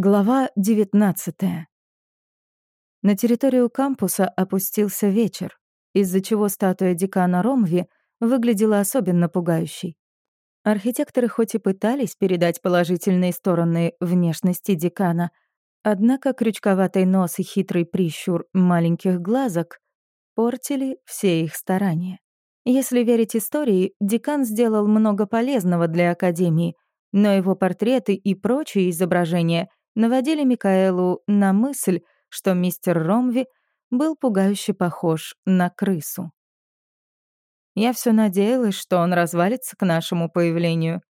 Глава 19. На территорию кампуса опустился вечер, из-за чего статуя декана Ромви выглядела особенно пугающей. Архитекторы хоть и пытались передать положительные стороны внешности декана, однако крючковатый нос и хитрый прищур маленьких глазок портили все их старания. Если верить истории, декан сделал много полезного для Академии, но его портреты и прочие изображения — наводили Микаэлу на мысль, что мистер Ромви был пугающе похож на крысу. Я все надеялась, что он развалится к нашему появлению.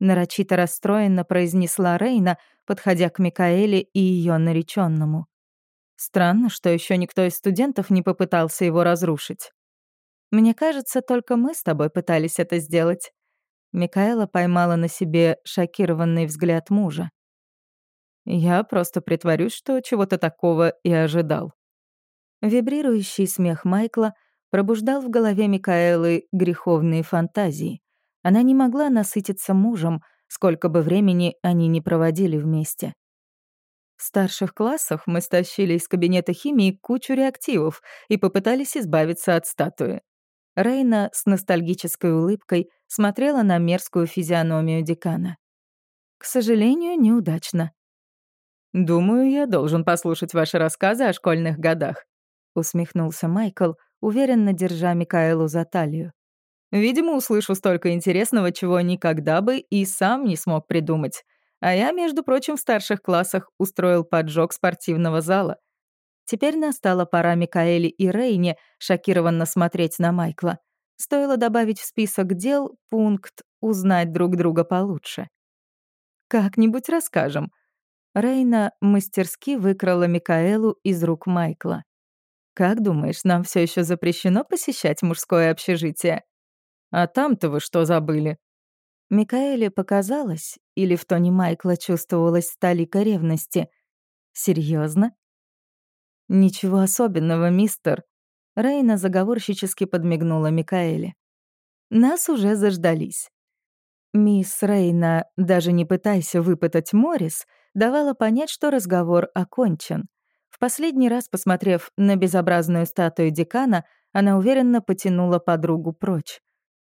Нарочито расстроенно произнесла Рейна, подходя к Микаэле и ее нареченному. Странно, что еще никто из студентов не попытался его разрушить. Мне кажется, только мы с тобой пытались это сделать. Микаэла поймала на себе шокированный взгляд мужа. Я просто притворюсь, что чего-то такого и ожидал. Вибрирующий смех Майкла пробуждал в голове Микаэлы греховные фантазии. Она не могла насытиться мужем, сколько бы времени они не проводили вместе. В старших классах мы стащили из кабинета химии кучу реактивов и попытались избавиться от статуи. Рейна с ностальгической улыбкой смотрела на мерзкую физиономию декана. К сожалению, неудачно. «Думаю, я должен послушать ваши рассказы о школьных годах», — усмехнулся Майкл, уверенно держа Микаэлу за талию. «Видимо, услышу столько интересного, чего никогда бы и сам не смог придумать. А я, между прочим, в старших классах устроил поджог спортивного зала. Теперь настала пора Микаэле и Рейне шокированно смотреть на Майкла. Стоило добавить в список дел пункт «Узнать друг друга получше». «Как-нибудь расскажем», Рейна мастерски выкрала Микаэлу из рук Майкла. «Как думаешь, нам все еще запрещено посещать мужское общежитие?» «А там-то вы что забыли?» Микаэле показалось, или в тоне Майкла чувствовалась сталика ревности. Серьезно? «Ничего особенного, мистер». Рейна заговорщически подмигнула Микаэле. «Нас уже заждались». Мисс Рейна, даже не пытайся выпытать Моррис, давала понять, что разговор окончен. В последний раз, посмотрев на безобразную статую декана, она уверенно потянула подругу прочь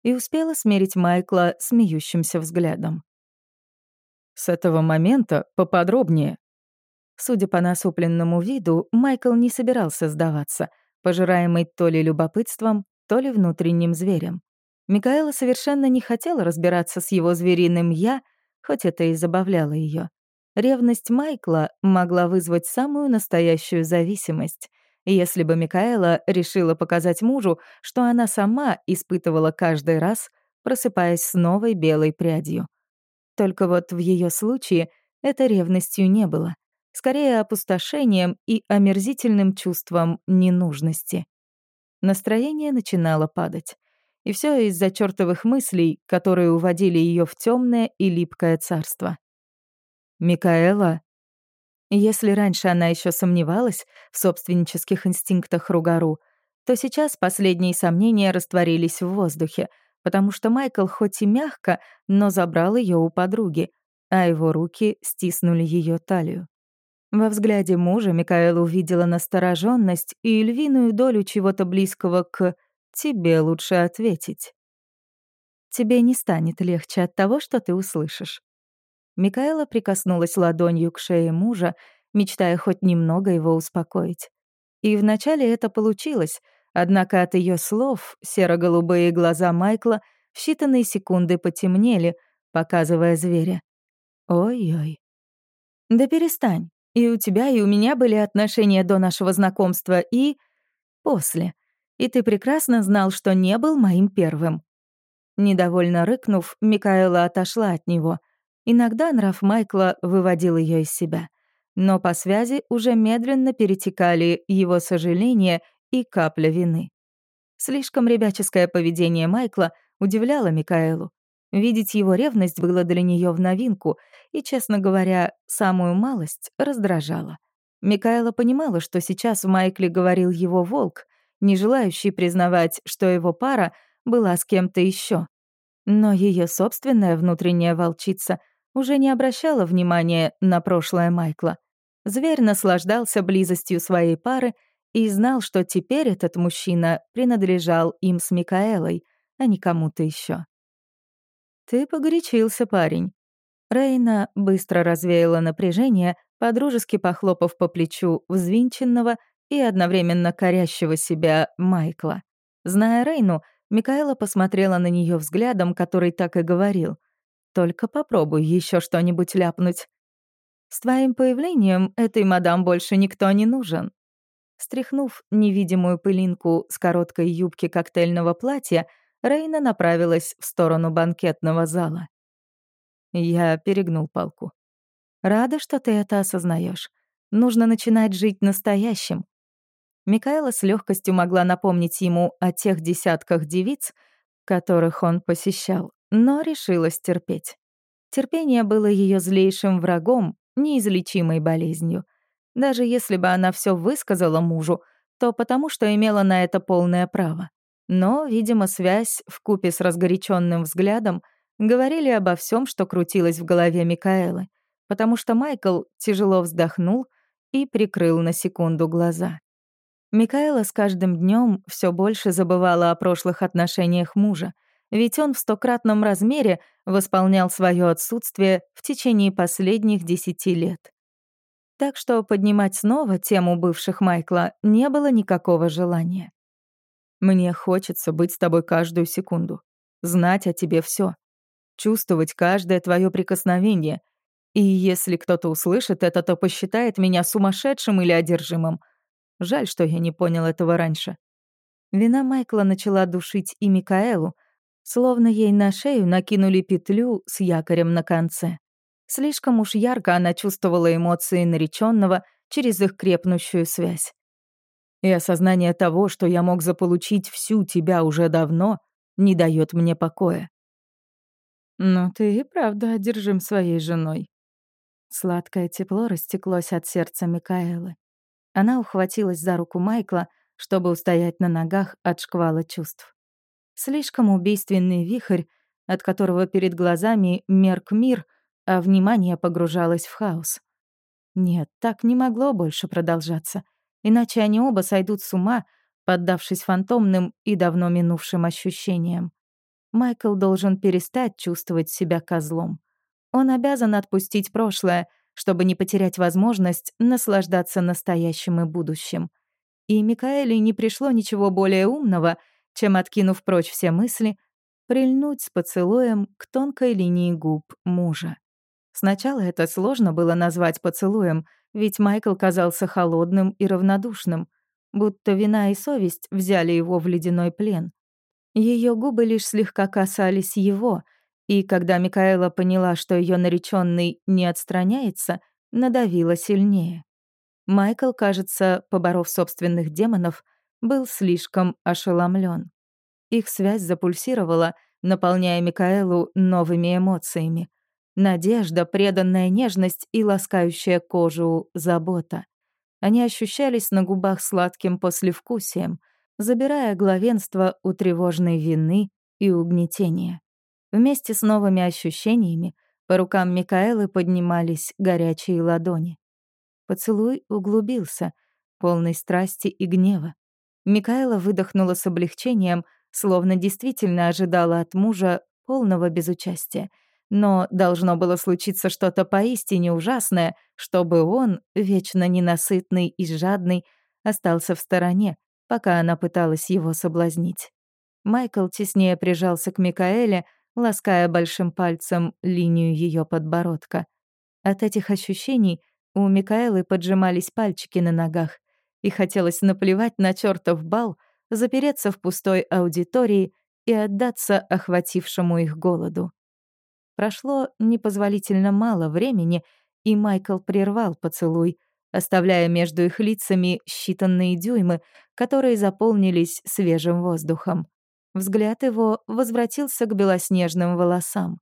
и успела смерить Майкла смеющимся взглядом. «С этого момента поподробнее». Судя по насупленному виду, Майкл не собирался сдаваться, пожираемый то ли любопытством, то ли внутренним зверем. Микаэла совершенно не хотела разбираться с его звериным «я», хоть это и забавляло ее. Ревность Майкла могла вызвать самую настоящую зависимость. Если бы Микаэла решила показать мужу, что она сама испытывала каждый раз, просыпаясь с новой белой прядью. Только вот в ее случае это ревностью не было. Скорее, опустошением и омерзительным чувством ненужности. Настроение начинало падать. И все из-за чертовых мыслей, которые уводили ее в темное и липкое царство. Микаэла. Если раньше она еще сомневалась в собственнических инстинктах Ругару, то сейчас последние сомнения растворились в воздухе, потому что Майкл хоть и мягко, но забрал ее у подруги, а его руки стиснули ее талию. Во взгляде мужа Микаэла увидела настороженность и львиную долю чего-то близкого к «тебе лучше ответить». «Тебе не станет легче от того, что ты услышишь», Микаэла прикоснулась ладонью к шее мужа, мечтая хоть немного его успокоить. И вначале это получилось, однако от ее слов серо-голубые глаза Майкла в считанные секунды потемнели, показывая зверя. Ой-ой. Да перестань. И у тебя, и у меня были отношения до нашего знакомства, и... после. И ты прекрасно знал, что не был моим первым. Недовольно рыкнув, Микаэла отошла от него — Иногда нрав Майкла выводил ее из себя, но по связи уже медленно перетекали его сожаление и капля вины. Слишком ребяческое поведение Майкла удивляло Микаэлу. Видеть его ревность было для нее в новинку и, честно говоря, самую малость раздражало. Микаэла понимала, что сейчас в Майкле говорил его волк, не желающий признавать, что его пара была с кем-то еще. Но ее собственная внутренняя волчица уже не обращала внимания на прошлое Майкла. Зверь наслаждался близостью своей пары и знал, что теперь этот мужчина принадлежал им с Микаэлой, а не кому-то еще. «Ты погорячился, парень». Рейна быстро развеяла напряжение, подружески похлопав по плечу взвинченного и одновременно корящего себя Майкла. Зная Рейну, Микаэла посмотрела на нее взглядом, который так и говорил. «Только попробуй еще что-нибудь ляпнуть. С твоим появлением этой мадам больше никто не нужен». Стряхнув невидимую пылинку с короткой юбки коктейльного платья, Рейна направилась в сторону банкетного зала. Я перегнул палку. «Рада, что ты это осознаешь. Нужно начинать жить настоящим». Микаэла с легкостью могла напомнить ему о тех десятках девиц, которых он посещал, но решилась терпеть. Терпение было ее злейшим врагом, неизлечимой болезнью. Даже если бы она все высказала мужу, то потому что имела на это полное право. Но, видимо, связь в купе с разгоряченным взглядом говорили обо всем, что крутилось в голове Микаэлы, потому что Майкл тяжело вздохнул и прикрыл на секунду глаза. Микаэла с каждым днем все больше забывала о прошлых отношениях мужа, ведь он в стократном размере восполнял свое отсутствие в течение последних десяти лет. Так что поднимать снова тему бывших Майкла не было никакого желания. Мне хочется быть с тобой каждую секунду, знать о тебе все, чувствовать каждое твое прикосновение. И если кто-то услышит это, то посчитает меня сумасшедшим или одержимым. Жаль, что я не понял этого раньше. Вина Майкла начала душить и Микаэлу, словно ей на шею накинули петлю с якорем на конце. Слишком уж ярко она чувствовала эмоции нареченного через их крепнущую связь. И осознание того, что я мог заполучить всю тебя уже давно, не дает мне покоя. Но ты и правда одержим своей женой. Сладкое тепло растеклось от сердца Микаэлы. Она ухватилась за руку Майкла, чтобы устоять на ногах от шквала чувств. Слишком убийственный вихрь, от которого перед глазами мерк мир, а внимание погружалось в хаос. Нет, так не могло больше продолжаться — иначе они оба сойдут с ума, поддавшись фантомным и давно минувшим ощущениям. Майкл должен перестать чувствовать себя козлом. Он обязан отпустить прошлое, чтобы не потерять возможность наслаждаться настоящим и будущим. И Микаэле не пришло ничего более умного, чем, откинув прочь все мысли, прильнуть с поцелуем к тонкой линии губ мужа. Сначала это сложно было назвать поцелуем — ведь Майкл казался холодным и равнодушным, будто вина и совесть взяли его в ледяной плен. Ее губы лишь слегка касались его, и когда Микаэла поняла, что ее нареченный не отстраняется, надавила сильнее. Майкл, кажется, поборов собственных демонов, был слишком ошеломлен. Их связь запульсировала, наполняя Микаэлу новыми эмоциями. Надежда, преданная нежность и ласкающая кожу забота. Они ощущались на губах сладким послевкусием, забирая главенство у тревожной вины и угнетения. Вместе с новыми ощущениями по рукам Микаэлы поднимались горячие ладони. Поцелуй углубился, полный страсти и гнева. Микаэла выдохнула с облегчением, словно действительно ожидала от мужа полного безучастия — но должно было случиться что-то поистине ужасное, чтобы он, вечно ненасытный и жадный, остался в стороне, пока она пыталась его соблазнить. Майкл теснее прижался к Микаэле, лаская большим пальцем линию ее подбородка. От этих ощущений у Микаэлы поджимались пальчики на ногах, и хотелось наплевать на чертов бал, запереться в пустой аудитории и отдаться охватившему их голоду. Прошло непозволительно мало времени, и Майкл прервал поцелуй, оставляя между их лицами считанные дюймы, которые заполнились свежим воздухом. Взгляд его возвратился к белоснежным волосам.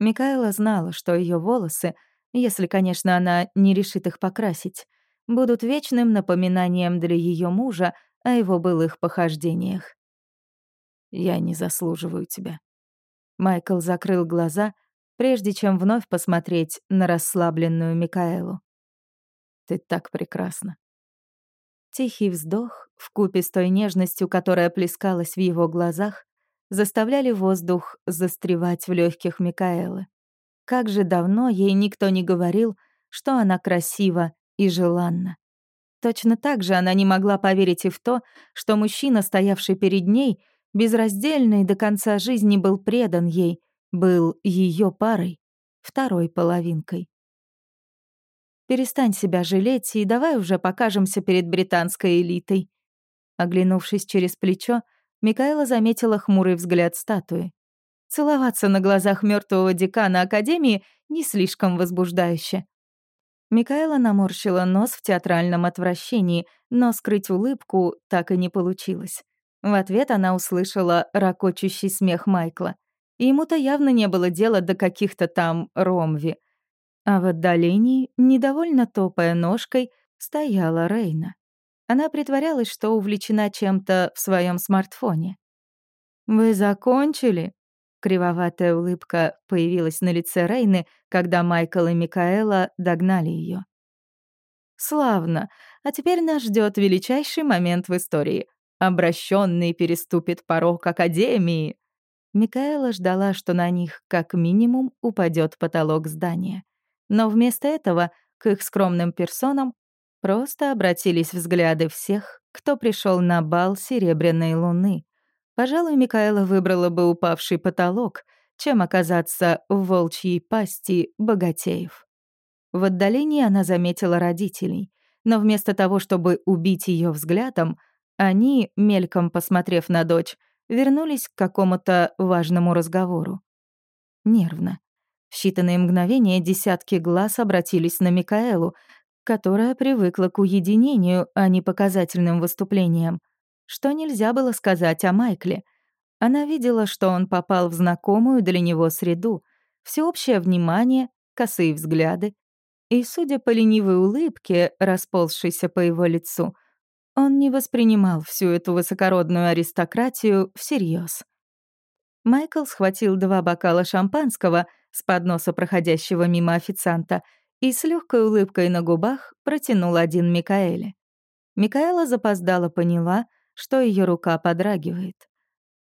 Микаэла знала, что ее волосы, если, конечно, она не решит их покрасить, будут вечным напоминанием для ее мужа о его былых похождениях. «Я не заслуживаю тебя», Майкл закрыл глаза, прежде чем вновь посмотреть на расслабленную Микаэлу. «Ты так прекрасна». Тихий вздох, вкупе с той нежностью, которая плескалась в его глазах, заставляли воздух застревать в легких Микаэлы. Как же давно ей никто не говорил, что она красива и желанна. Точно так же она не могла поверить и в то, что мужчина, стоявший перед ней, безраздельно и до конца жизни был предан ей, был ее парой, второй половинкой. «Перестань себя жалеть и давай уже покажемся перед британской элитой». Оглянувшись через плечо, Микаэла заметила хмурый взгляд статуи. Целоваться на глазах мертвого декана Академии не слишком возбуждающе. Микаэла наморщила нос в театральном отвращении, но скрыть улыбку так и не получилось. В ответ она услышала ракочущий смех Майкла. Ему-то явно не было дела до каких-то там ромви. А в отдалении, недовольно топая ножкой, стояла Рейна. Она притворялась, что увлечена чем-то в своем смартфоне. «Вы закончили?» Кривоватая улыбка появилась на лице Рейны, когда Майкл и Микаэла догнали ее. «Славно. А теперь нас ждет величайший момент в истории. Обращенный переступит порог Академии». Микаэла ждала, что на них, как минимум, упадет потолок здания. Но вместо этого к их скромным персонам просто обратились взгляды всех, кто пришел на бал Серебряной Луны. Пожалуй, Микаэла выбрала бы упавший потолок, чем оказаться в волчьей пасти богатеев. В отдалении она заметила родителей, но вместо того, чтобы убить ее взглядом, они, мельком посмотрев на дочь, вернулись к какому-то важному разговору. Нервно. В считанные мгновения десятки глаз обратились на Микаэлу, которая привыкла к уединению, а не показательным выступлениям что нельзя было сказать о Майкле. Она видела, что он попал в знакомую для него среду, всеобщее внимание, косые взгляды. И, судя по ленивой улыбке, расползшейся по его лицу, он не воспринимал всю эту высокородную аристократию всерьез. Майкл схватил два бокала шампанского с подноса проходящего мимо официанта и с легкой улыбкой на губах протянул один Микаэле. Микаэла запоздала поняла — что ее рука подрагивает.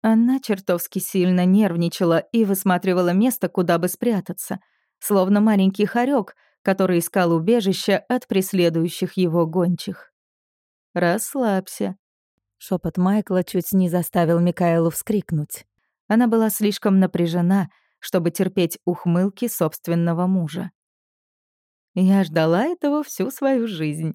Она чертовски сильно нервничала и высматривала место, куда бы спрятаться, словно маленький хорек, который искал убежище от преследующих его гончих. «Расслабься». Шепот Майкла чуть не заставил Микаэлу вскрикнуть. Она была слишком напряжена, чтобы терпеть ухмылки собственного мужа. «Я ждала этого всю свою жизнь».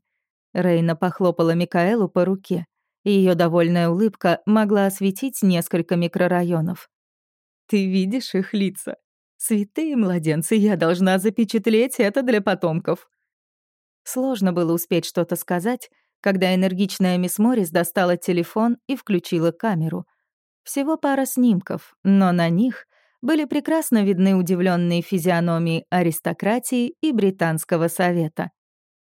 Рейна похлопала Микаэлу по руке ее довольная улыбка могла осветить несколько микрорайонов. «Ты видишь их лица? Святые младенцы, я должна запечатлеть это для потомков». Сложно было успеть что-то сказать, когда энергичная мисс Моррис достала телефон и включила камеру. Всего пара снимков, но на них были прекрасно видны удивленные физиономии аристократии и британского совета.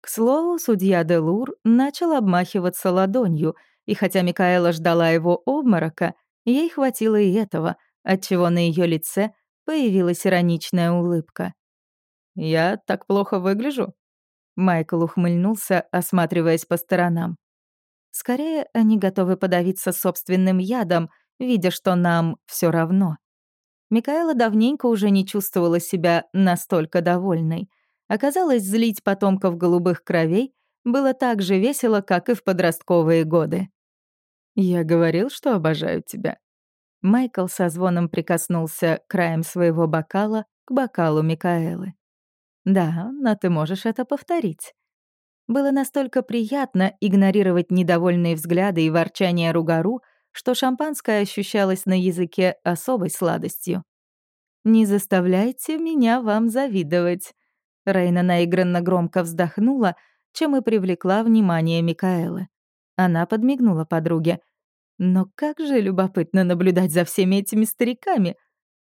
К слову, судья Делур начал обмахиваться ладонью — и хотя Микаэла ждала его обморока, ей хватило и этого, отчего на ее лице появилась ироничная улыбка. «Я так плохо выгляжу?» Майкл ухмыльнулся, осматриваясь по сторонам. «Скорее, они готовы подавиться собственным ядом, видя, что нам все равно». Микаэла давненько уже не чувствовала себя настолько довольной. Оказалось, злить потомков голубых кровей было так же весело, как и в подростковые годы. «Я говорил, что обожаю тебя». Майкл со звоном прикоснулся краем своего бокала к бокалу Микаэлы. «Да, но ты можешь это повторить». Было настолько приятно игнорировать недовольные взгляды и ворчание Ругару, что шампанское ощущалось на языке особой сладостью. «Не заставляйте меня вам завидовать». Рейна наигранно громко вздохнула, чем и привлекла внимание Микаэлы. Она подмигнула подруге. Но как же любопытно наблюдать за всеми этими стариками.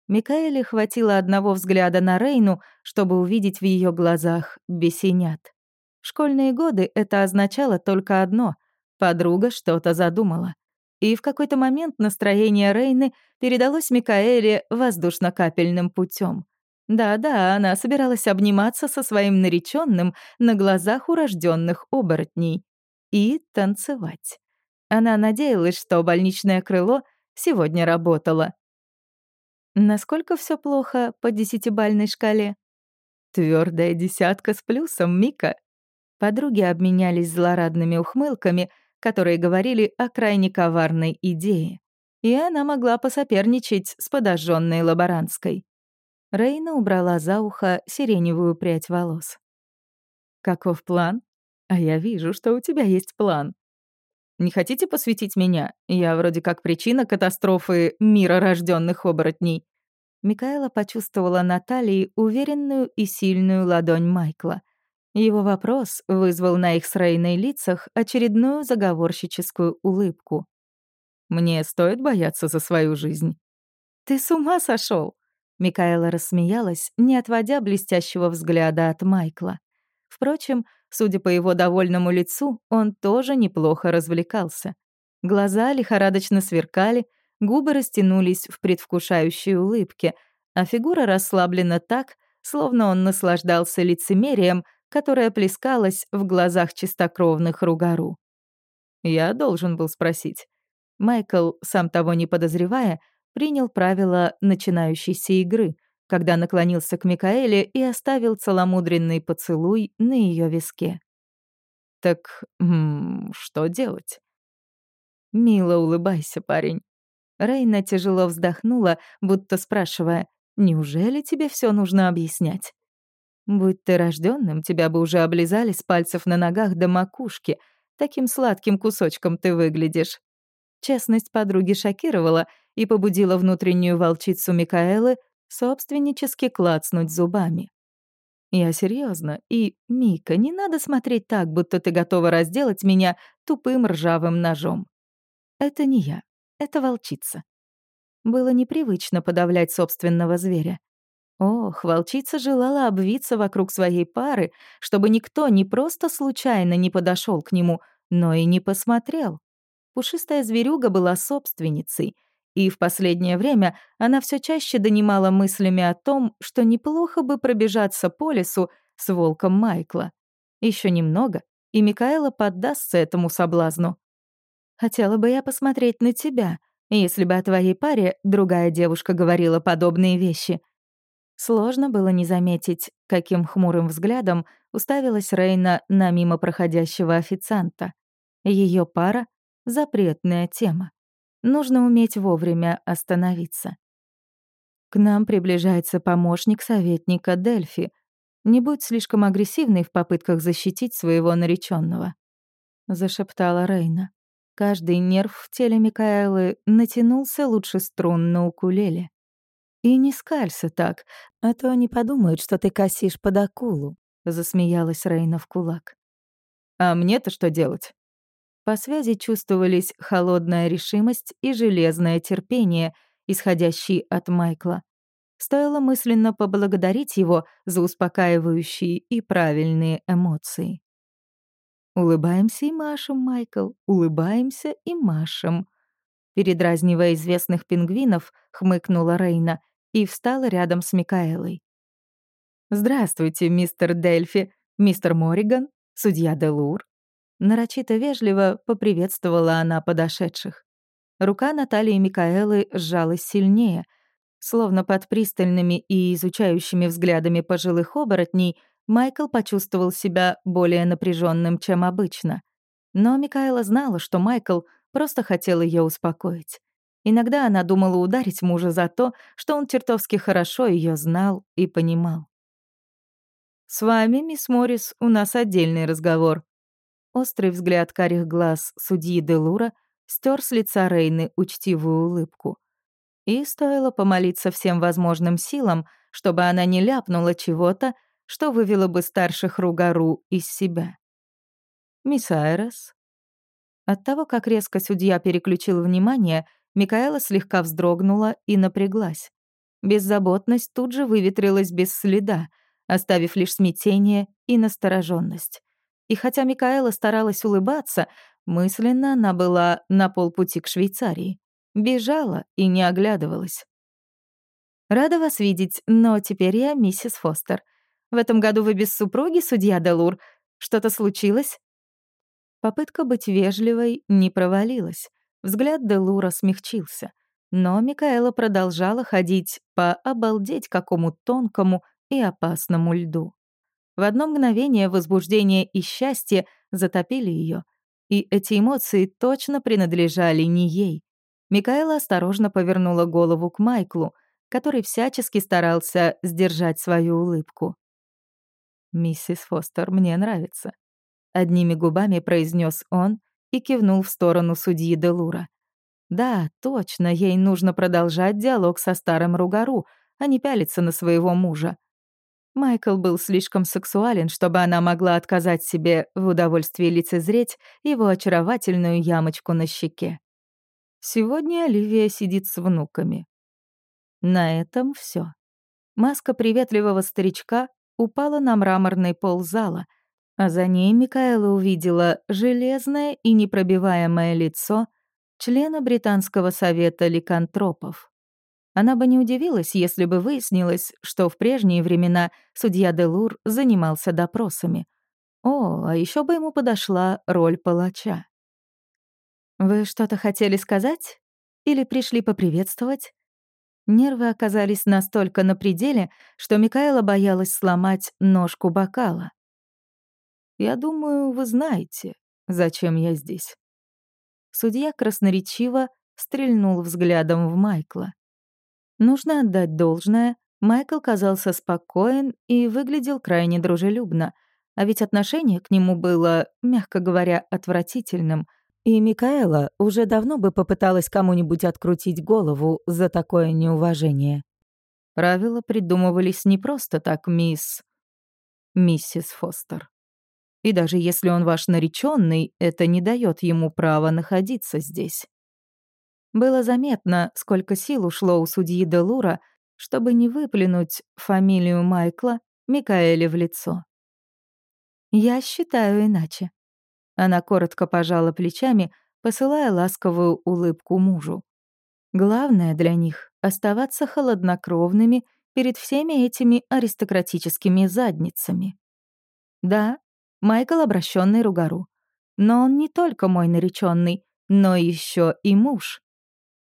Микаэле хватило одного взгляда на Рейну, чтобы увидеть в ее глазах бесенят. В школьные годы это означало только одно — подруга что-то задумала. И в какой-то момент настроение Рейны передалось Микаэле воздушно-капельным путем. Да-да, она собиралась обниматься со своим нареченным на глазах урожденных оборотней и танцевать. Она надеялась, что больничное крыло сегодня работало. Насколько все плохо по десятибальной шкале? Твердая десятка с плюсом, Мика. Подруги обменялись злорадными ухмылками, которые говорили о крайне коварной идее. И она могла посоперничать с подожженной лаборантской. Рейна убрала за ухо сиреневую прядь волос. «Каков план? А я вижу, что у тебя есть план. Не хотите посвятить меня? Я вроде как причина катастрофы мира рожденных оборотней». Микаэла почувствовала на талии уверенную и сильную ладонь Майкла. Его вопрос вызвал на их с лицах очередную заговорщическую улыбку. «Мне стоит бояться за свою жизнь?» «Ты с ума сошел? Микаэла рассмеялась, не отводя блестящего взгляда от Майкла. Впрочем, судя по его довольному лицу, он тоже неплохо развлекался. Глаза лихорадочно сверкали, губы растянулись в предвкушающей улыбке, а фигура расслаблена так, словно он наслаждался лицемерием, которое плескалось в глазах чистокровных Ругару. Я должен был спросить. Майкл, сам того не подозревая, принял правила начинающейся игры, когда наклонился к Микаэле и оставил целомудренный поцелуй на ее виске. «Так м -м, что делать?» «Мило улыбайся, парень». Рейна тяжело вздохнула, будто спрашивая, «Неужели тебе все нужно объяснять?» «Будь ты рожденным, тебя бы уже облизали с пальцев на ногах до макушки. Таким сладким кусочком ты выглядишь». Честность подруги шокировала и побудила внутреннюю волчицу Микаэлы собственнически клацнуть зубами. «Я серьезно. И, Мика, не надо смотреть так, будто ты готова разделать меня тупым ржавым ножом. Это не я, это волчица». Было непривычно подавлять собственного зверя. Ох, волчица желала обвиться вокруг своей пары, чтобы никто не просто случайно не подошел к нему, но и не посмотрел. Пушистая зверюга была собственницей, и в последнее время она все чаще донимала мыслями о том, что неплохо бы пробежаться по лесу с волком Майкла. Еще немного, и Микаэла поддастся этому соблазну. «Хотела бы я посмотреть на тебя, если бы о твоей паре другая девушка говорила подобные вещи». Сложно было не заметить, каким хмурым взглядом уставилась Рейна на мимо проходящего официанта. Ее пара Запретная тема. Нужно уметь вовремя остановиться. К нам приближается помощник советника Дельфи. Не будь слишком агрессивной в попытках защитить своего нареченного, зашептала Рейна. Каждый нерв в теле Микаэлы натянулся лучше струн на укулеле. «И не скалься так, а то они подумают, что ты косишь под акулу», — засмеялась Рейна в кулак. «А мне-то что делать?» По связи чувствовались холодная решимость и железное терпение, исходящие от Майкла. Стоило мысленно поблагодарить его за успокаивающие и правильные эмоции. «Улыбаемся и машем, Майкл, улыбаемся и машем». Передразнивая известных пингвинов, хмыкнула Рейна и встала рядом с Микаэлой. «Здравствуйте, мистер Дельфи, мистер Мориган, судья Делур, Нарочито вежливо поприветствовала она подошедших. Рука Натальи Микаэлы сжалась сильнее, словно под пристальными и изучающими взглядами пожилых оборотней Майкл почувствовал себя более напряженным, чем обычно. Но Микаэла знала, что Майкл просто хотел ее успокоить. Иногда она думала ударить мужа за то, что он чертовски хорошо ее знал и понимал. «С вами, мисс Моррис, у нас отдельный разговор», Острый взгляд карих глаз судьи Делура стер с лица Рейны учтивую улыбку. И стоило помолиться всем возможным силам, чтобы она не ляпнула чего-то, что вывело бы старших Ругару из себя. «Мисс Айрес?» От того, как резко судья переключил внимание, Микаэла слегка вздрогнула и напряглась. Беззаботность тут же выветрилась без следа, оставив лишь смятение и настороженность. И хотя Микаэла старалась улыбаться, мысленно она была на полпути к Швейцарии. Бежала и не оглядывалась. «Рада вас видеть, но теперь я миссис Фостер. В этом году вы без супруги, судья Делур. Что-то случилось?» Попытка быть вежливой не провалилась. Взгляд Делура смягчился. Но Микаэла продолжала ходить по обалдеть какому тонкому и опасному льду. В одно мгновение возбуждение и счастье затопили ее, и эти эмоции точно принадлежали не ей. Микаэла осторожно повернула голову к Майклу, который всячески старался сдержать свою улыбку. «Миссис Фостер мне нравится», — одними губами произнес он и кивнул в сторону судьи Делура. «Да, точно, ей нужно продолжать диалог со старым Ругару, а не пялиться на своего мужа. Майкл был слишком сексуален, чтобы она могла отказать себе в удовольствии лицезреть его очаровательную ямочку на щеке. Сегодня Оливия сидит с внуками. На этом все. Маска приветливого старичка упала на мраморный пол зала, а за ней Микаэла увидела железное и непробиваемое лицо члена Британского совета ликантропов. Она бы не удивилась, если бы выяснилось, что в прежние времена судья Делур занимался допросами. О, а еще бы ему подошла роль палача. «Вы что-то хотели сказать? Или пришли поприветствовать?» Нервы оказались настолько на пределе, что Микаэла боялась сломать ножку бокала. «Я думаю, вы знаете, зачем я здесь». Судья красноречиво стрельнул взглядом в Майкла. Нужно отдать должное, Майкл казался спокоен и выглядел крайне дружелюбно, а ведь отношение к нему было, мягко говоря, отвратительным, и Микаэла уже давно бы попыталась кому-нибудь открутить голову за такое неуважение. Правила придумывались не просто так, мисс... миссис Фостер. И даже если он ваш нареченный, это не дает ему права находиться здесь. Было заметно, сколько сил ушло у судьи Делура, чтобы не выплюнуть фамилию Майкла Микаэле в лицо. «Я считаю иначе». Она коротко пожала плечами, посылая ласковую улыбку мужу. Главное для них — оставаться холоднокровными перед всеми этими аристократическими задницами. Да, Майкл обращенный Ругару. Но он не только мой нареченный, но еще и муж.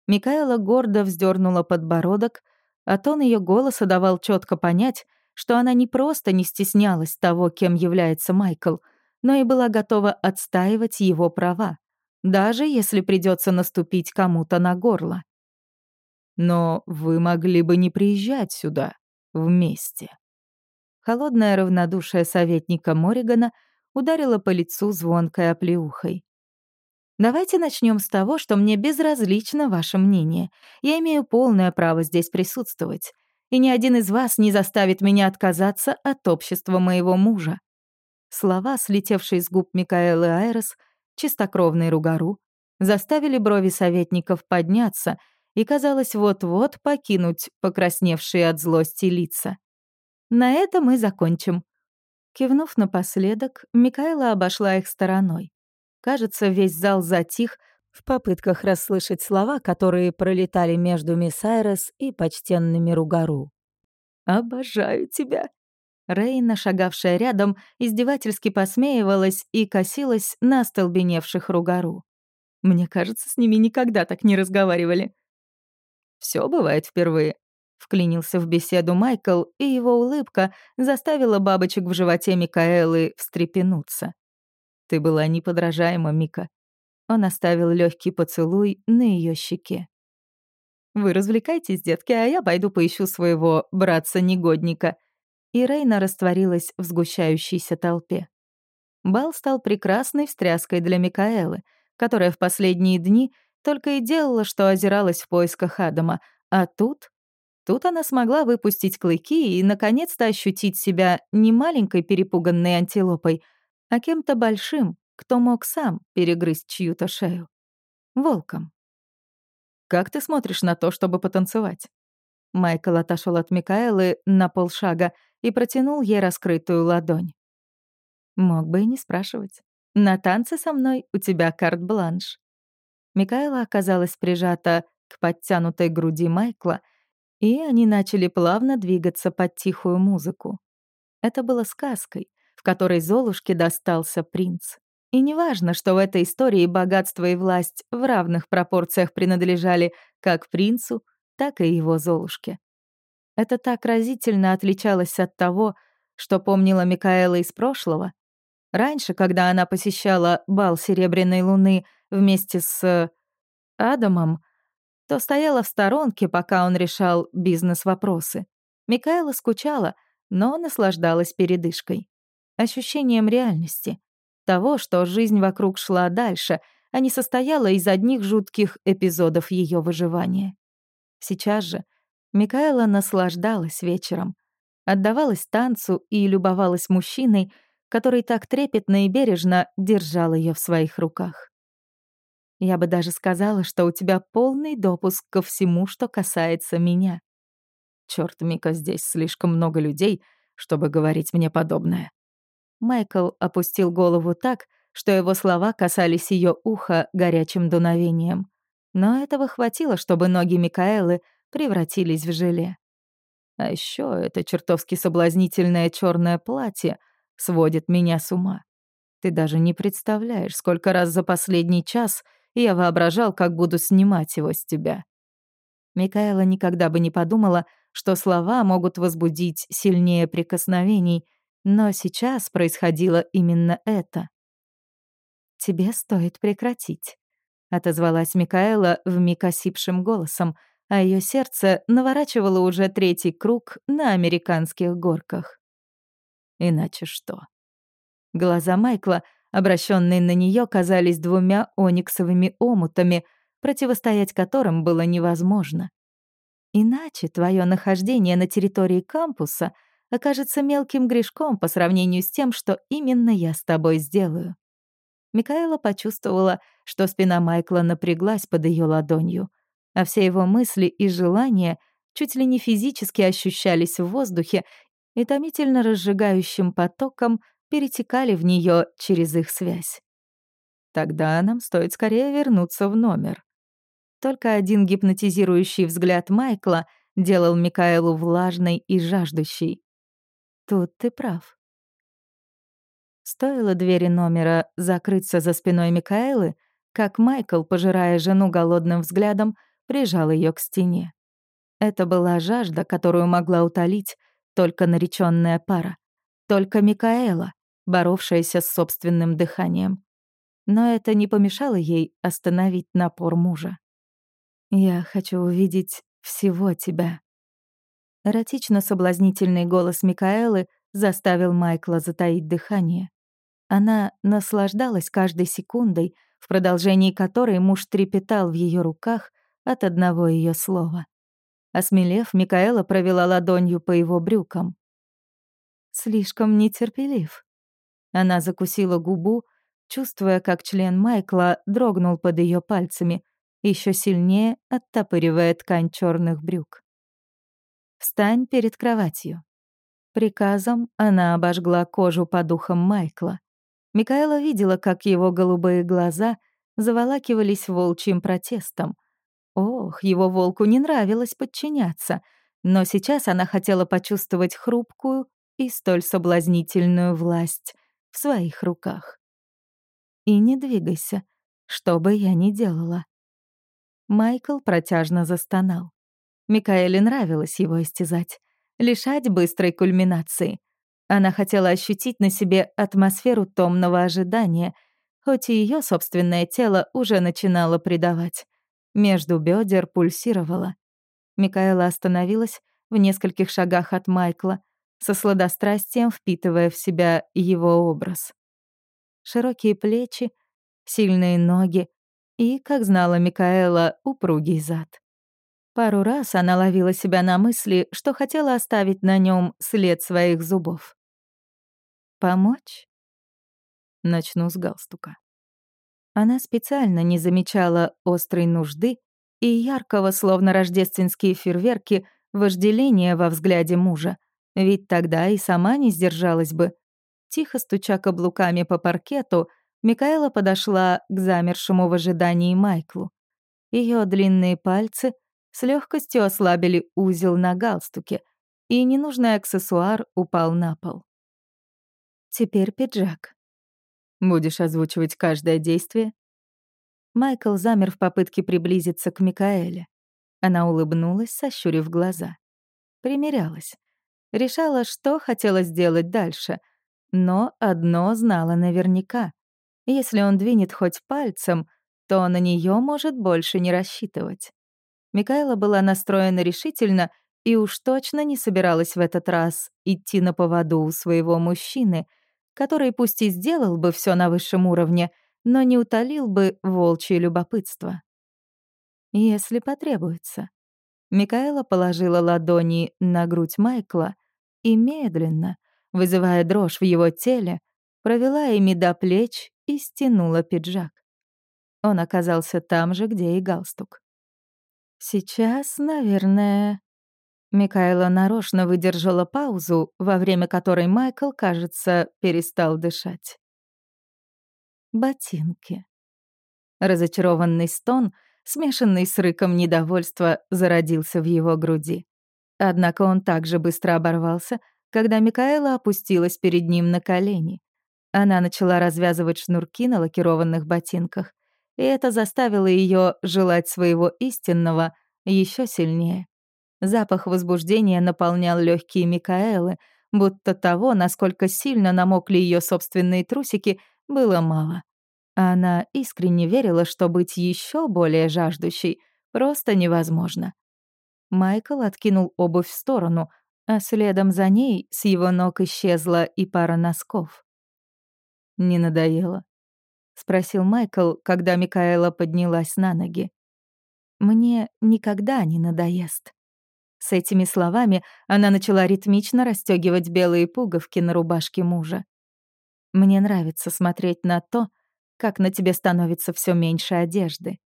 Микаэла гордо вздернула подбородок, а тон ее голоса давал четко понять, что она не просто не стеснялась того, кем является Майкл, но и была готова отстаивать его права, даже если придется наступить кому-то на горло. Но вы могли бы не приезжать сюда вместе. Холодное равнодушие советника Моригана ударило по лицу звонкой оплеухой. Давайте начнем с того, что мне безразлично ваше мнение. Я имею полное право здесь присутствовать. И ни один из вас не заставит меня отказаться от общества моего мужа. Слова, слетевшие с губ Микаэлы Айрес, чистокровный Ругару, заставили брови советников подняться и, казалось, вот-вот покинуть покрасневшие от злости лица. На этом мы закончим. Кивнув напоследок, Микаэла обошла их стороной. Кажется, весь зал затих в попытках расслышать слова, которые пролетали между мисс Айрес и почтенными Ругару. «Обожаю тебя!» Рейна, шагавшая рядом, издевательски посмеивалась и косилась на остолбеневших Ругару. «Мне кажется, с ними никогда так не разговаривали». Все бывает впервые», — вклинился в беседу Майкл, и его улыбка заставила бабочек в животе Микаэлы встрепенуться. Ты была неподражаема, Мика. Он оставил легкий поцелуй на ее щеке. Вы развлекайтесь, детки, а я пойду поищу своего братца-негодника. И Рейна растворилась в сгущающейся толпе. Бал стал прекрасной встряской для Микаэлы, которая в последние дни только и делала, что озиралась в поисках Адама, а тут... Тут она смогла выпустить клыки и, наконец-то, ощутить себя не маленькой перепуганной антилопой, а кем-то большим, кто мог сам перегрызть чью-то шею. Волком. «Как ты смотришь на то, чтобы потанцевать?» Майкл отошел от Микаэлы на полшага и протянул ей раскрытую ладонь. Мог бы и не спрашивать. На танцы со мной у тебя карт-бланш. Микаэла оказалась прижата к подтянутой груди Майкла, И они начали плавно двигаться под тихую музыку. Это было сказкой, в которой Золушке достался принц. И неважно, что в этой истории богатство и власть в равных пропорциях принадлежали как принцу, так и его Золушке. Это так разительно отличалось от того, что помнила Микаэла из прошлого. Раньше, когда она посещала бал Серебряной Луны вместе с Адамом, то стояла в сторонке, пока он решал бизнес-вопросы. Микаэла скучала, но наслаждалась передышкой. Ощущением реальности. Того, что жизнь вокруг шла дальше, а не состояла из одних жутких эпизодов ее выживания. Сейчас же Микаэла наслаждалась вечером, отдавалась танцу и любовалась мужчиной, который так трепетно и бережно держал ее в своих руках. Я бы даже сказала, что у тебя полный допуск ко всему, что касается меня. Черт, Мика, здесь слишком много людей, чтобы говорить мне подобное. Майкл опустил голову так, что его слова касались ее уха горячим дуновением. Но этого хватило, чтобы ноги Микаэлы превратились в желе. А еще это чертовски соблазнительное черное платье сводит меня с ума. Ты даже не представляешь, сколько раз за последний час я воображал, как буду снимать его с тебя. Микаэла никогда бы не подумала, что слова могут возбудить сильнее прикосновений, но сейчас происходило именно это. «Тебе стоит прекратить», — отозвалась Микаэла вмиг осипшим голосом, а ее сердце наворачивало уже третий круг на американских горках. Иначе что? Глаза Майкла, обращенные на нее, казались двумя ониксовыми омутами, противостоять которым было невозможно. Иначе твое нахождение на территории кампуса окажется мелким грешком по сравнению с тем, что именно я с тобой сделаю. Микаэла почувствовала, что спина Майкла напряглась под ее ладонью — а все его мысли и желания чуть ли не физически ощущались в воздухе и томительно разжигающим потоком перетекали в нее через их связь. Тогда нам стоит скорее вернуться в номер. Только один гипнотизирующий взгляд Майкла делал Микаэлу влажной и жаждущей. Тут ты прав. Стоило двери номера закрыться за спиной Микаэлы, как Майкл, пожирая жену голодным взглядом, прижал ее к стене. Это была жажда, которую могла утолить только нареченная пара, только Микаэла, боровшаяся с собственным дыханием. Но это не помешало ей остановить напор мужа. «Я хочу увидеть всего тебя». Эротично-соблазнительный голос Микаэлы заставил Майкла затаить дыхание. Она наслаждалась каждой секундой, в продолжении которой муж трепетал в ее руках, от одного ее слова. Осмелев, Микаэла провела ладонью по его брюкам. «Слишком нетерпелив». Она закусила губу, чувствуя, как член Майкла дрогнул под ее пальцами, еще сильнее оттопыривая ткань черных брюк. «Встань перед кроватью». Приказом она обожгла кожу по духам Майкла. Микаэла видела, как его голубые глаза заволакивались волчьим протестом, Ох, его волку не нравилось подчиняться, но сейчас она хотела почувствовать хрупкую и столь соблазнительную власть в своих руках. И не двигайся, что бы я ни делала. Майкл протяжно застонал. Микаэле нравилось его истязать, лишать быстрой кульминации. Она хотела ощутить на себе атмосферу томного ожидания, хоть и ее собственное тело уже начинало предавать. Между бедер пульсировало. Микаэла остановилась в нескольких шагах от Майкла, со сладострастием впитывая в себя его образ. Широкие плечи, сильные ноги и, как знала Микаэла, упругий зад. Пару раз она ловила себя на мысли, что хотела оставить на нем след своих зубов. «Помочь?» Начну с галстука. Она специально не замечала острой нужды и яркого, словно рождественские фейерверки, вожделения во взгляде мужа, ведь тогда и сама не сдержалась бы. Тихо стуча каблуками по паркету, Микаэла подошла к замершему в ожидании Майклу. Ее длинные пальцы с легкостью ослабили узел на галстуке, и ненужный аксессуар упал на пол. Теперь пиджак. Будешь озвучивать каждое действие? Майкл замер в попытке приблизиться к Микаэле. Она улыбнулась, сощурив глаза. Примерялась. Решала, что хотела сделать дальше. Но одно знала наверняка. Если он двинет хоть пальцем, то на нее может больше не рассчитывать. Микаэла была настроена решительно и уж точно не собиралась в этот раз идти на поводу у своего мужчины, который пусть и сделал бы все на высшем уровне, но не утолил бы волчье любопытство. Если потребуется. Микаэла положила ладони на грудь Майкла и медленно, вызывая дрожь в его теле, провела ими до плеч и стянула пиджак. Он оказался там же, где и галстук. Сейчас, наверное... Микаэла нарочно выдержала паузу, во время которой Майкл, кажется, перестал дышать. Ботинки. Разочарованный стон, смешанный с рыком недовольства, зародился в его груди. Однако он также быстро оборвался, когда Микаэла опустилась перед ним на колени. Она начала развязывать шнурки на лакированных ботинках, и это заставило ее желать своего истинного еще сильнее. Запах возбуждения наполнял легкие Микаэлы, будто того, насколько сильно намокли ее собственные трусики, было мало. Она искренне верила, что быть еще более жаждущей просто невозможно. Майкл откинул обувь в сторону, а следом за ней с его ног исчезла и пара носков. «Не надоело?» — спросил Майкл, когда Микаэла поднялась на ноги. «Мне никогда не надоест». С этими словами она начала ритмично расстегивать белые пуговки на рубашке мужа. «Мне нравится смотреть на то, как на тебе становится все меньше одежды».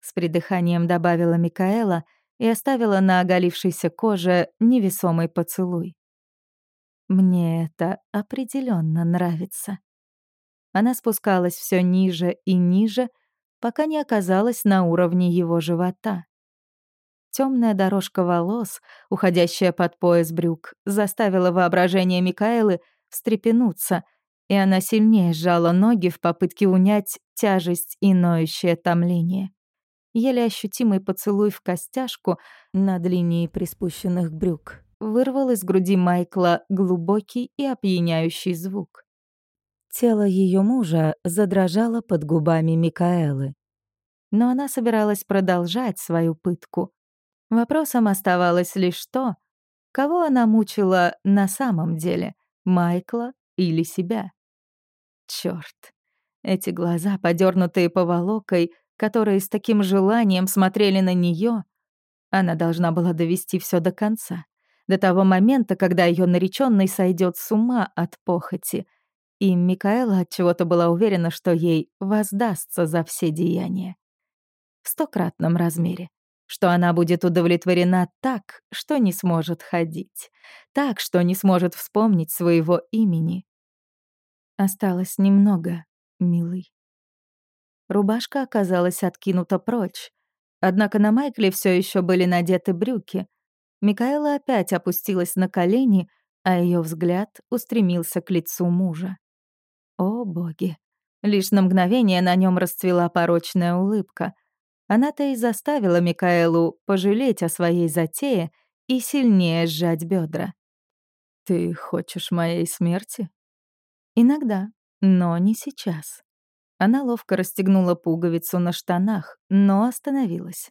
С придыханием добавила Микаэла и оставила на оголившейся коже невесомый поцелуй. «Мне это определенно нравится». Она спускалась все ниже и ниже, пока не оказалась на уровне его живота. Темная дорожка волос, уходящая под пояс брюк, заставила воображение Микаэлы встрепенуться, и она сильнее сжала ноги в попытке унять тяжесть и ноющее томление. Еле ощутимый поцелуй в костяшку над линией приспущенных брюк вырвал из груди Майкла глубокий и опьяняющий звук. Тело ее мужа задрожало под губами Микаэлы. Но она собиралась продолжать свою пытку. Вопросом оставалось лишь то, кого она мучила на самом деле, Майкла или себя. Чёрт, эти глаза, подернутые поволокой, которые с таким желанием смотрели на нее, она должна была довести все до конца, до того момента, когда ее нареченный сойдет с ума от похоти — и Микаэла от чего то была уверена, что ей воздастся за все деяния. В стократном размере. Что она будет удовлетворена так, что не сможет ходить. Так, что не сможет вспомнить своего имени. Осталось немного, милый. Рубашка оказалась откинута прочь. Однако на Майкле все еще были надеты брюки. Микаэла опять опустилась на колени, а ее взгляд устремился к лицу мужа. О, боги! Лишь на мгновение на нем расцвела порочная улыбка. Она-то и заставила Микаэлу пожалеть о своей затее и сильнее сжать бедра. «Ты хочешь моей смерти?» «Иногда, но не сейчас». Она ловко расстегнула пуговицу на штанах, но остановилась.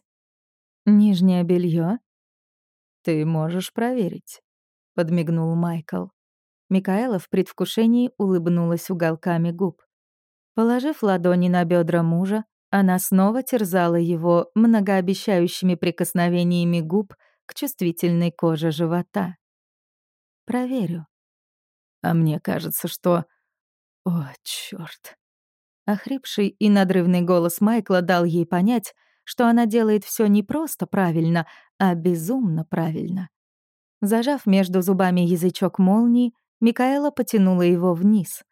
«Нижнее белье? «Ты можешь проверить», — подмигнул Майкл. Микаэла в предвкушении улыбнулась уголками губ. Положив ладони на бедра мужа, она снова терзала его многообещающими прикосновениями губ к чувствительной коже живота. «Проверю». «А мне кажется, что...» «О, чёрт!» Охрипший и надрывный голос Майкла дал ей понять, что она делает все не просто правильно, а безумно правильно. Зажав между зубами язычок молнии, Микаэла потянула его вниз.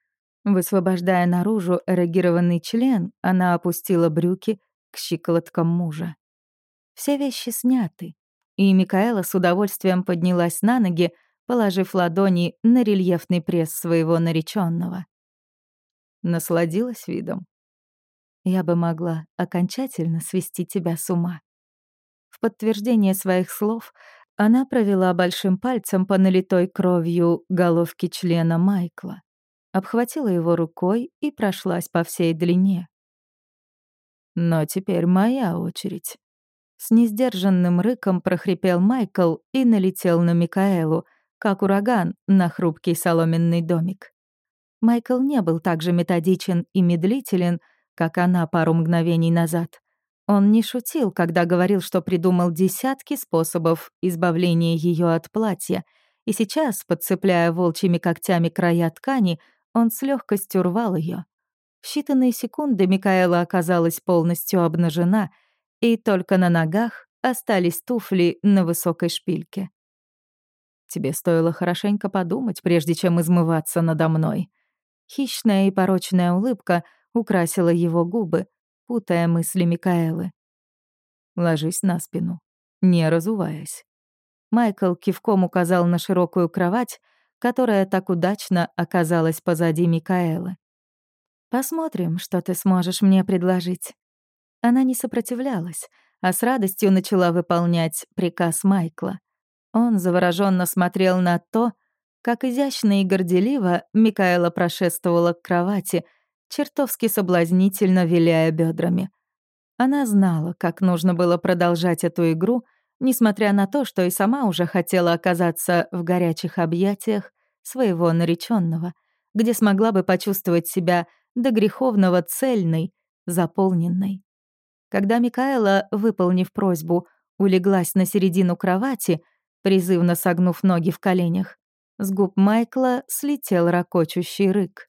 Высвобождая наружу эрегированный член, она опустила брюки к щиколоткам мужа. Все вещи сняты, и Микаэла с удовольствием поднялась на ноги, положив ладони на рельефный пресс своего нареченного. Насладилась видом. Я бы могла окончательно свести тебя с ума. В подтверждение своих слов она провела большим пальцем по налитой кровью головке члена Майкла, обхватила его рукой и прошлась по всей длине. Но теперь моя очередь. С несдержанным рыком прохрипел Майкл и налетел на Микаэлу, как ураган на хрупкий соломенный домик. Майкл не был так же методичен и медлителен, как она пару мгновений назад. Он не шутил, когда говорил, что придумал десятки способов избавления ее от платья, и сейчас, подцепляя волчьими когтями края ткани, он с легкостью рвал ее. В считанные секунды Микаэла оказалась полностью обнажена, и только на ногах остались туфли на высокой шпильке. «Тебе стоило хорошенько подумать, прежде чем измываться надо мной». Хищная и порочная улыбка украсила его губы, путая мысли Микаэлы. «Ложись на спину, не разуваясь». Майкл кивком указал на широкую кровать, которая так удачно оказалась позади Микаэлы. Посмотрим, что ты сможешь мне предложить». Она не сопротивлялась, а с радостью начала выполнять приказ Майкла. Он завороженно смотрел на то, как изящно и горделиво Микаэла прошествовала к кровати, чертовски соблазнительно виляя бедрами. Она знала, как нужно было продолжать эту игру, несмотря на то, что и сама уже хотела оказаться в горячих объятиях своего нареченного, где смогла бы почувствовать себя до греховного цельной, заполненной. Когда Микаэла, выполнив просьбу, улеглась на середину кровати, призывно согнув ноги в коленях, с губ Майкла слетел ракочущий рык.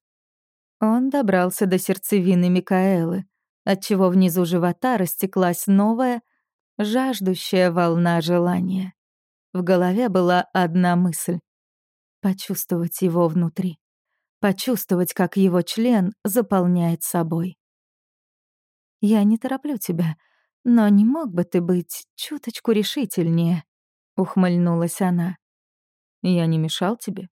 Он добрался до сердцевины Микаэлы, отчего внизу живота растеклась новая, жаждущая волна желания. В голове была одна мысль — почувствовать его внутри почувствовать, как его член заполняет собой. «Я не тороплю тебя, но не мог бы ты быть чуточку решительнее?» — ухмыльнулась она. «Я не мешал тебе.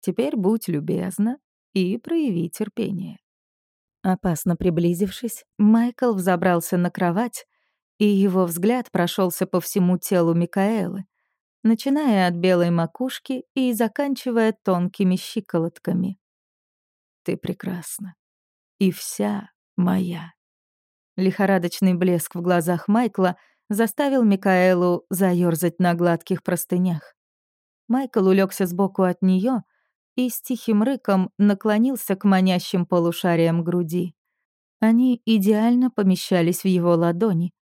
Теперь будь любезна и прояви терпение». Опасно приблизившись, Майкл взобрался на кровать, и его взгляд прошелся по всему телу Микаэлы, начиная от белой макушки и заканчивая тонкими щиколотками. Ты прекрасна. И вся моя. Лихорадочный блеск в глазах Майкла заставил Микаэлу заёрзать на гладких простынях. Майкл улегся сбоку от нее и с тихим рыком наклонился к манящим полушариям груди. Они идеально помещались в его ладони.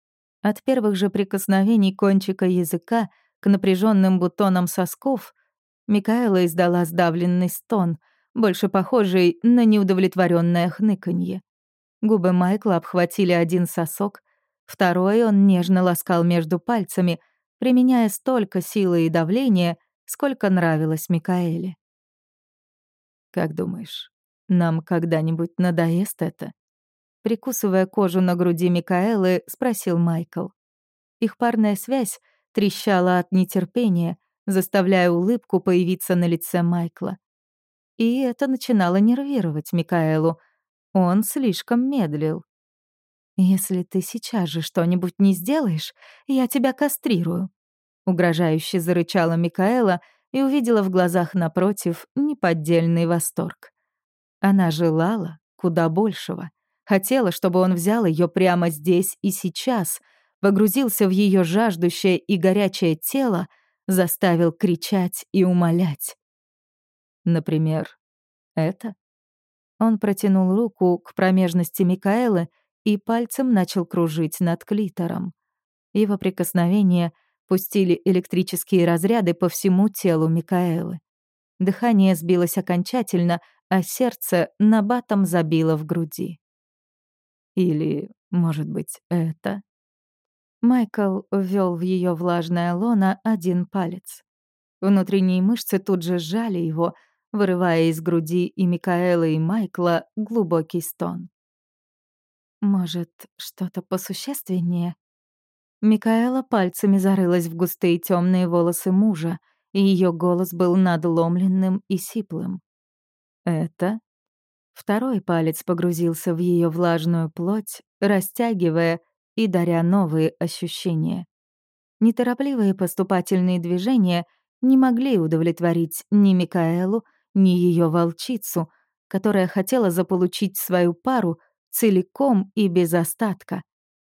От первых же прикосновений кончика языка к напряженным бутонам сосков Микаэла издала сдавленный стон — больше похожий на неудовлетворенное хныканье. Губы Майкла обхватили один сосок, второй он нежно ласкал между пальцами, применяя столько силы и давления, сколько нравилось Микаэле. «Как думаешь, нам когда-нибудь надоест это?» Прикусывая кожу на груди Микаэлы, спросил Майкл. Их парная связь трещала от нетерпения, заставляя улыбку появиться на лице Майкла. И это начинало нервировать Микаэлу. Он слишком медлил. «Если ты сейчас же что-нибудь не сделаешь, я тебя кастрирую», — угрожающе зарычала Микаэла и увидела в глазах напротив неподдельный восторг. Она желала куда большего. Хотела, чтобы он взял ее прямо здесь и сейчас, погрузился в ее жаждущее и горячее тело, заставил кричать и умолять. Например, это? Он протянул руку к промежности Микаэлы и пальцем начал кружить над клитором. Его прикосновения пустили электрические разряды по всему телу Микаэлы. Дыхание сбилось окончательно, а сердце набатом забило в груди. Или, может быть, это? Майкл ввел в ее влажное лоно один палец. Внутренние мышцы тут же сжали его, вырывая из груди и Микаэла, и Майкла глубокий стон. «Может, что-то посущественнее?» Микаэла пальцами зарылась в густые темные волосы мужа, и ее голос был надломленным и сиплым. «Это?» Второй палец погрузился в ее влажную плоть, растягивая и даря новые ощущения. Неторопливые поступательные движения не могли удовлетворить ни Микаэлу, ни ее волчицу, которая хотела заполучить свою пару целиком и без остатка.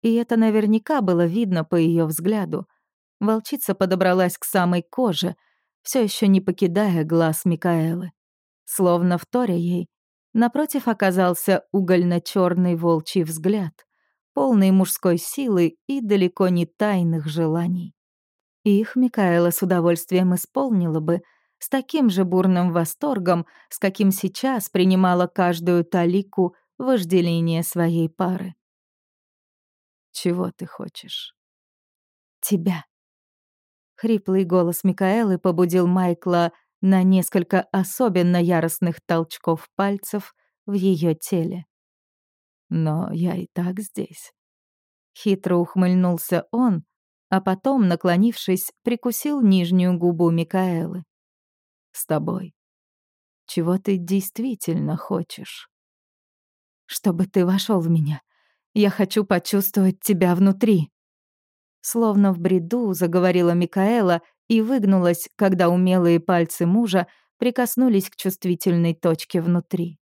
И это наверняка было видно по ее взгляду. Волчица подобралась к самой коже, все еще не покидая глаз Микаэлы. Словно вторя ей, напротив оказался угольно черный волчий взгляд, полный мужской силы и далеко не тайных желаний. Их Микаэла с удовольствием исполнила бы, с таким же бурным восторгом, с каким сейчас принимала каждую талику вожделение своей пары. Чего ты хочешь? Тебя. Хриплый голос Микаэлы побудил Майкла на несколько особенно яростных толчков пальцев в ее теле. Но я и так здесь. Хитро ухмыльнулся он, а потом, наклонившись, прикусил нижнюю губу Микаэлы. С тобой. Чего ты действительно хочешь? Чтобы ты вошел в меня. Я хочу почувствовать тебя внутри. Словно в бреду заговорила Микаэла и выгнулась, когда умелые пальцы мужа прикоснулись к чувствительной точке внутри.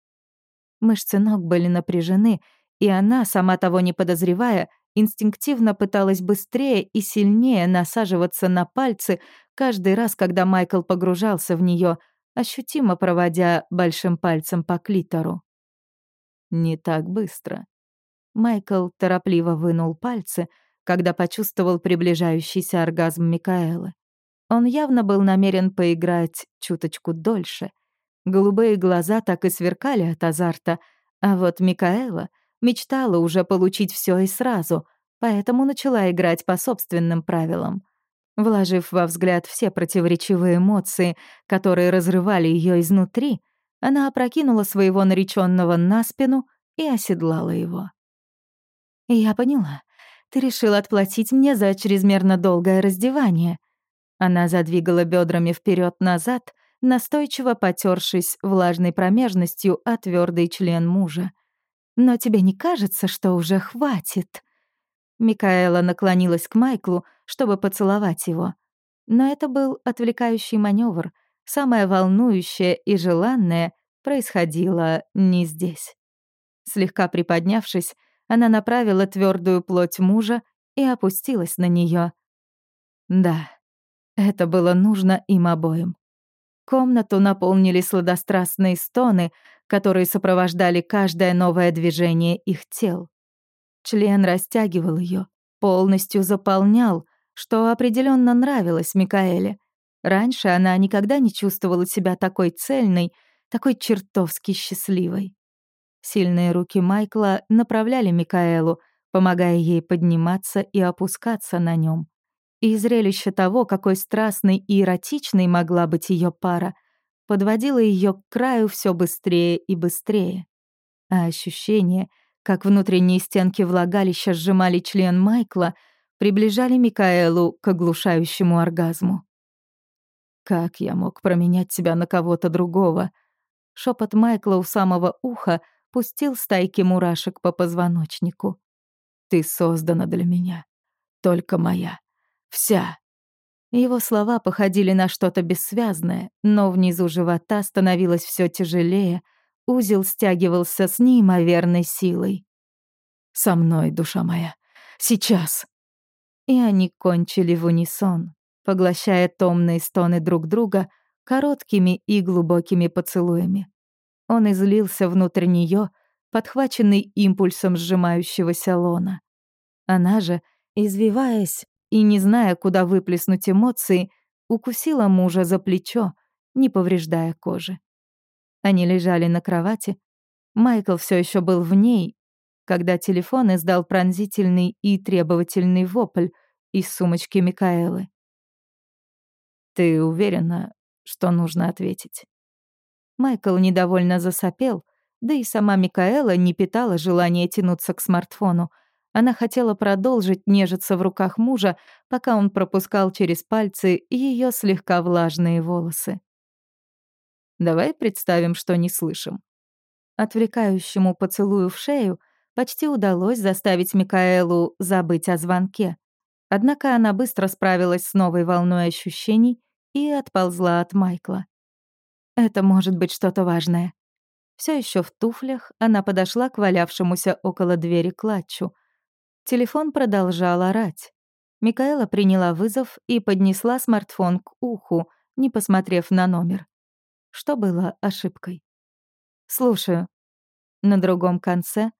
Мышцы ног были напряжены, и она, сама того не подозревая, инстинктивно пыталась быстрее и сильнее насаживаться на пальцы каждый раз, когда Майкл погружался в нее, ощутимо проводя большим пальцем по клитору. «Не так быстро», Майкл торопливо вынул пальцы, когда почувствовал приближающийся оргазм Микаэлы. Он явно был намерен поиграть чуточку дольше. Голубые глаза так и сверкали от азарта, а вот Микаэла мечтала уже получить все и сразу, поэтому начала играть по собственным правилам. Вложив во взгляд все противоречивые эмоции, которые разрывали ее изнутри, она опрокинула своего нареченного на спину и оседлала его. «Я поняла. Ты решил отплатить мне за чрезмерно долгое раздевание». Она задвигала бедрами вперед назад настойчиво потершись влажной промежностью о твердый член мужа. «Но тебе не кажется, что уже хватит?» Микаэла наклонилась к Майклу, чтобы поцеловать его. Но это был отвлекающий маневр. Самое волнующее и желанное происходило не здесь. Слегка приподнявшись, она направила твердую плоть мужа и опустилась на нее. Да, это было нужно им обоим. Комнату наполнили сладострастные стоны, которые сопровождали каждое новое движение их тел. Член растягивал ее, полностью заполнял, что определенно нравилось Микаэле. Раньше она никогда не чувствовала себя такой цельной, такой чертовски счастливой. Сильные руки Майкла направляли Микаэлу, помогая ей подниматься и опускаться на нем. И зрелище того, какой страстной и эротичной могла быть ее пара, подводило ее к краю все быстрее и быстрее. А ощущение, как внутренние стенки влагалища сжимали член Майкла, приближали Микаэлу к оглушающему оргазму. «Как я мог променять тебя на кого-то другого?» Шепот Майкла у самого уха — пустил стайки мурашек по позвоночнику. «Ты создана для меня. Только моя. Вся». Его слова походили на что-то бессвязное, но внизу живота становилось все тяжелее, узел стягивался с неимоверной силой. «Со мной, душа моя. Сейчас!» И они кончили в унисон, поглощая томные стоны друг друга короткими и глубокими поцелуями. Он излился внутрь нее, подхваченный импульсом сжимающегося лона. Она же, извиваясь и не зная, куда выплеснуть эмоции, укусила мужа за плечо, не повреждая кожи. Они лежали на кровати. Майкл все еще был в ней, когда телефон издал пронзительный и требовательный вопль из сумочки Микаэлы. «Ты уверена, что нужно ответить?» Майкл недовольно засопел, да и сама Микаэла не питала желания тянуться к смартфону. Она хотела продолжить нежиться в руках мужа, пока он пропускал через пальцы ее слегка влажные волосы. «Давай представим, что не слышим». Отвлекающему поцелую в шею почти удалось заставить Микаэлу забыть о звонке. Однако она быстро справилась с новой волной ощущений и отползла от Майкла. Это может быть что-то важное. Все еще в туфлях она подошла к валявшемуся около двери клатчу — Телефон продолжал орать. Микаэла приняла вызов и поднесла смартфон к уху, не посмотрев на номер. Что было ошибкой? «Слушаю». На другом конце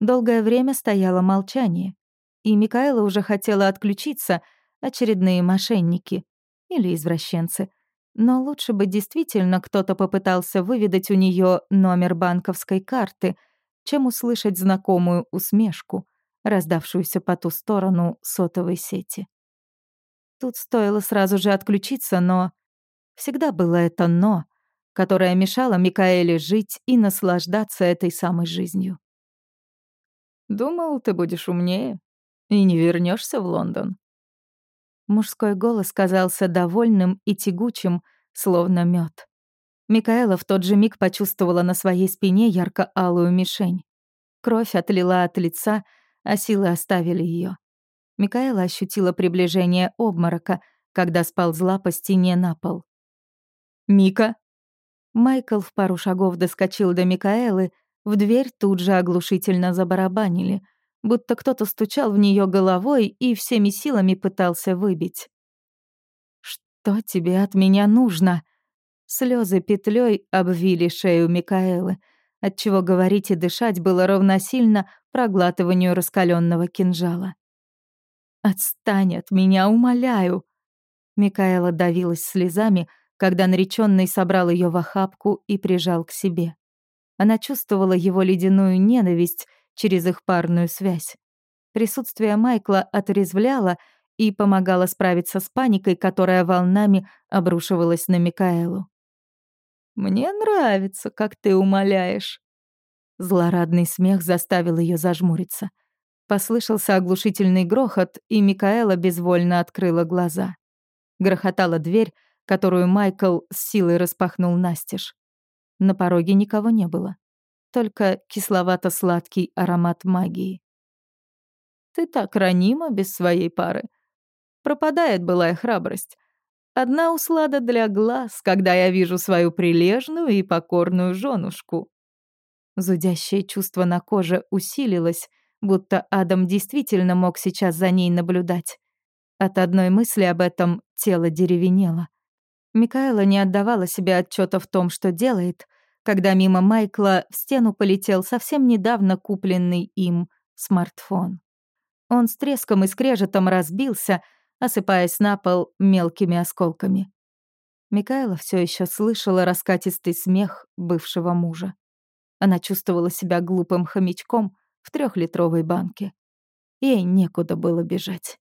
долгое время стояло молчание, и Микаэла уже хотела отключиться, очередные мошенники или извращенцы. Но лучше бы действительно кто-то попытался выведать у нее номер банковской карты, чем услышать знакомую усмешку раздавшуюся по ту сторону сотовой сети. Тут стоило сразу же отключиться, но... Всегда было это «но», которое мешало Микаэле жить и наслаждаться этой самой жизнью. «Думал, ты будешь умнее и не вернешься в Лондон». Мужской голос казался довольным и тягучим, словно мед. Микаэла в тот же миг почувствовала на своей спине ярко-алую мишень. Кровь отлила от лица, а силы оставили ее. Микаэла ощутила приближение обморока, когда сползла по стене на пол. «Мика!» Майкл в пару шагов доскочил до Микаэлы, в дверь тут же оглушительно забарабанили, будто кто-то стучал в нее головой и всеми силами пытался выбить. «Что тебе от меня нужно?» Слезы петлей обвили шею Микаэлы — отчего говорить и дышать было равносильно проглатыванию раскаленного кинжала. «Отстань от меня, умоляю!» Микаэла давилась слезами, когда нареченный собрал ее в охапку и прижал к себе. Она чувствовала его ледяную ненависть через их парную связь. Присутствие Майкла отрезвляло и помогало справиться с паникой, которая волнами обрушивалась на Микаэлу. «Мне нравится, как ты умоляешь». Злорадный смех заставил ее зажмуриться. Послышался оглушительный грохот, и Микаэла безвольно открыла глаза. Грохотала дверь, которую Майкл с силой распахнул настежь. На пороге никого не было. Только кисловато-сладкий аромат магии. «Ты так ранима без своей пары. Пропадает былая храбрость. Одна услада для глаз, когда я вижу свою прилежную и покорную женушку. Зудящее чувство на коже усилилось, будто Адам действительно мог сейчас за ней наблюдать. От одной мысли об этом тело деревенело. Микаэла не отдавала себе отчета в том, что делает, когда мимо Майкла в стену полетел совсем недавно купленный им смартфон. Он с треском и скрежетом разбился, осыпаясь на пол мелкими осколками. Микаэла все еще слышала раскатистый смех бывшего мужа. Она чувствовала себя глупым хомячком в трехлитровой банке. Ей некуда было бежать.